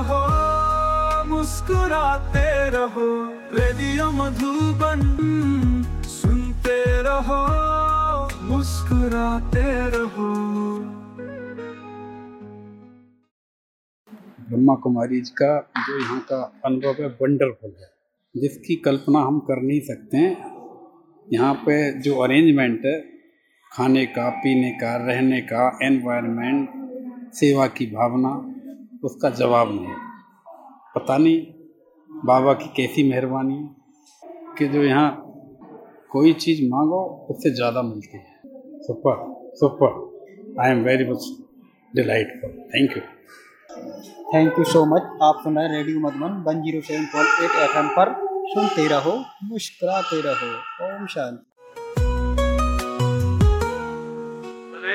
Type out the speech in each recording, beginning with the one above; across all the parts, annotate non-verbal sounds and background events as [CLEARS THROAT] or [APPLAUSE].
रहो, मुस्कुराते रहो, रेडियो मधुबन सुनते रहो, मुस्कुराते रहो। ब्रह्मा कुमारी जी का जो यहाँ का अनुभव है वंडरफुल है। जिसकी कल्पना हम कर नहीं सकते हैं, यहाँ पे जो अरेंजमेंट है, खाने का, पीने का, रहने का एनवायरनमेंट सेवा की भावना उसका जवाब नहीं। पता नहीं बाबा की कैसी मेहरबानी कि जो यहाँ कोई चीज़ मांगो, उससे ज़्यादा मिलती है। Super super. I am very much delightful thank you thank you so much आप सुन रहे radio Madhuban one zero seven point eight F पर। सुनते रहो, मुस्कुराते रहो। ओम शांति।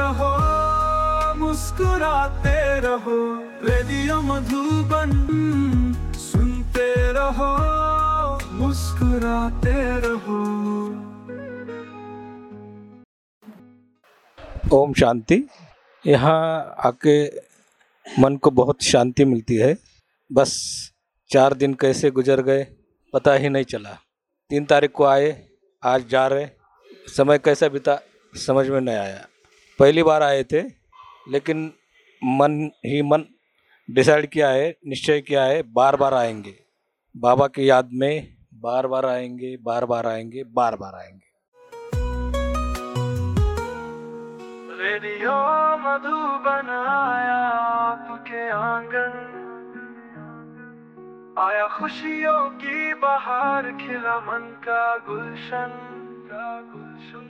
रहो, मुस्कुराते रहो, रेडियो मधुबन सुनते रहो, मुस्कुराते रहो। ओम शांति। यहाँ आके मन को बहुत शांति मिलती है। बस चार दिन कैसे गुजर गए, पता ही नहीं चला। तीन तारीख को आए, आज जा रहे, समय कैसा बीता, समझ में नहीं आया। पहली बार आए थे, लेकिन मन ही मन डिसाइड किया है, निश्चय किया है, बार बार आएँगे। बाबा की याद में बार बार आएँगे, बार बार आएँगे, बार बार आएँगे। रेडियो आया आपके आँगन। आया खुशियों की बाहर, खिला मन का गुलशन, का गुल सुनते रहो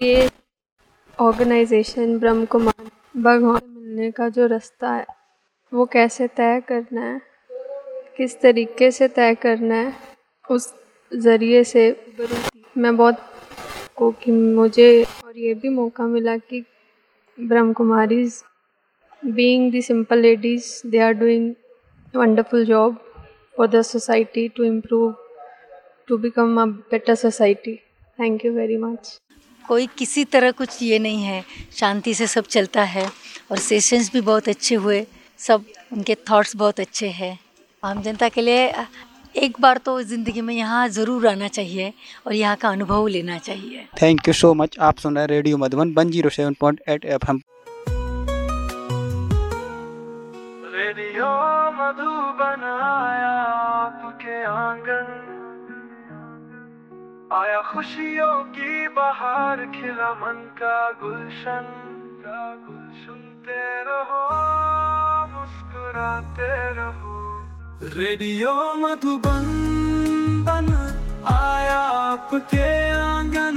ये ऑर्गेनाइजेशन ब्रह्म कुमार भगवान मिलने का जो रास्ता है, वो कैसे तय करना है? किस तरीके से तय करना है? उस ज़रिए से मैं बहुत को कि मुझे और ये भी मौका मिला कि Brahma Kumaris being the simple ladies they are doing wonderful job for the society to improve to become a better society thank you very much कोई किसी तरह कुछ ये नहीं है। शांति से सब चलता है और सेशंस भी बहुत अच्छे हुए। सब उनके थॉट्स बहुत अच्छे हैं। आम जनता के लिए एक बार तो ज़िंदगी में यहाँ ज़रूर आना चाहिए और यहाँ का अनुभव लेना चाहिए। थैंक यू सो मच आप सुन रहे हैं radio Madhuban one zero seven point eight F M radio Madhuban आया आपके आँगन। आया खुशियों की बाहर खिला मन का गुलशन, का गुल सुनते रहो, मुस्कुराते रहो। रेडियो मधुबन बन आया आपके आँगन,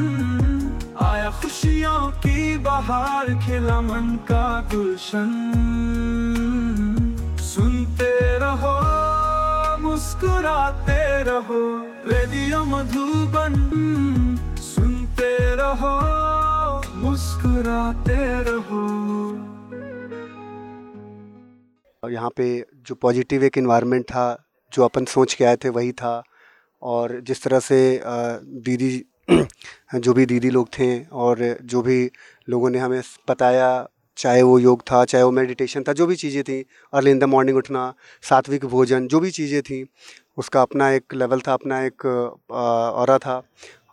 आया खुशियों की बाहर खिला मन का गुलशन। सुनते रहो, मुस्कुराते रहो, रेडियो मधुबन। रहो, मुस्कुराते रहो। और यहाँ पे जो पॉजिटिव एक इन्वायरमेंट था, जो अपन सोच के आए थे, वही था। और जिस तरह से दीदी, [CLEARS THROAT] जो भी दीदी लोग थे, और जो भी लोगों ने हमें बताया, चाहे वो योग था, चाहे वो मेडिटेशन था, जो भी चीज़ें थी अर्ली इन द मॉर्निंग उठना, सात्विक भोजन, जो भी चीज़ें थी, उसका अपना एक लेवल था, अपना एक और था।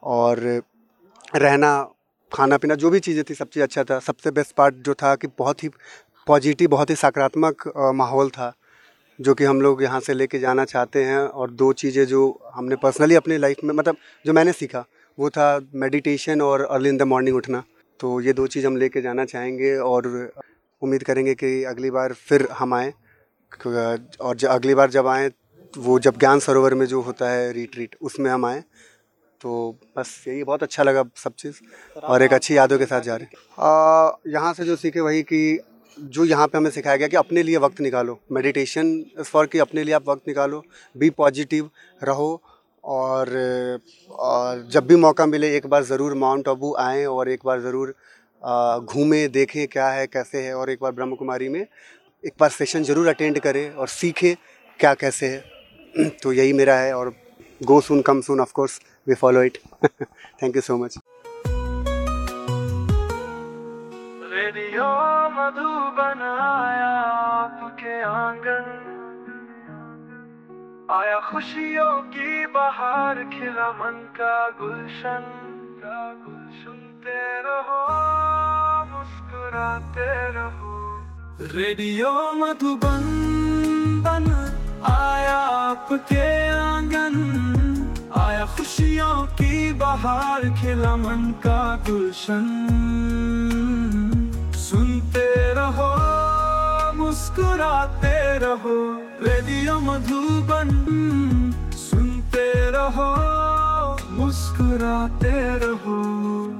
और रहना खाना पीना जो भी चीज़ें थी, सब चीज़ अच्छा था। सबसे बेस्ट पार्ट जो था कि बहुत ही पॉजिटिव बहुत ही सकारात्मक माहौल था, जो कि हम लोग यहाँ से लेके जाना चाहते हैं और दो चीज़ें जो हमने पर्सनली अपनी लाइफ में मतलब जो मैंने सीखा, वो था मेडिटेशन और अर्ली इन द मॉर्निंग उठना। तो ये दो चीज़ हम लेके जाना चाहेंगे और उम्मीद करेंगे कि अगली बार फिर हम आएँ, और अगली बार जब आएँ, वो जब ज्ञान सरोवर में जो होता है रिट्रीट उसमें हम आएँ। तो बस यही बहुत अच्छा लगा सब चीज़ और एक अच्छी यादों के साथ जा रहे यहाँ से जो सीखे वही कि जो यहाँ पे हमें सिखाया गया कि अपने लिए वक्त निकालो मेडिटेशन इस फॉर कि अपने लिए आप वक्त निकालो बी पॉजिटिव रहो और और जब भी मौका मिले एक बार ज़रूर माउंट आबू आएँ और एक बार ज़रूर घूमें देखें क्या है कैसे है और एक बार ब्रह्म कुमारी में एक बार सेशन ज़रूर अटेंड करें और सीखें क्या कैसे है। [CLEARS THROAT] तो यही मेरा है और गो सुन कम सुन if we follow it thank you so much radio Madhuban आया आपके आँगन। आया खुशियों की बाहर, खिला मन का गुलशन। का गुल सुनते रहो, मुस्कुराते रहो। रेडियो मधुबन बन आया आपके आँगन। आया खुशियों की बाहर, खिला मन का गुलशन। सुनते रहो, मुस्कुराते रहो, रेडियो मधुबन। सुनते रहो, मुस्कुराते रहो।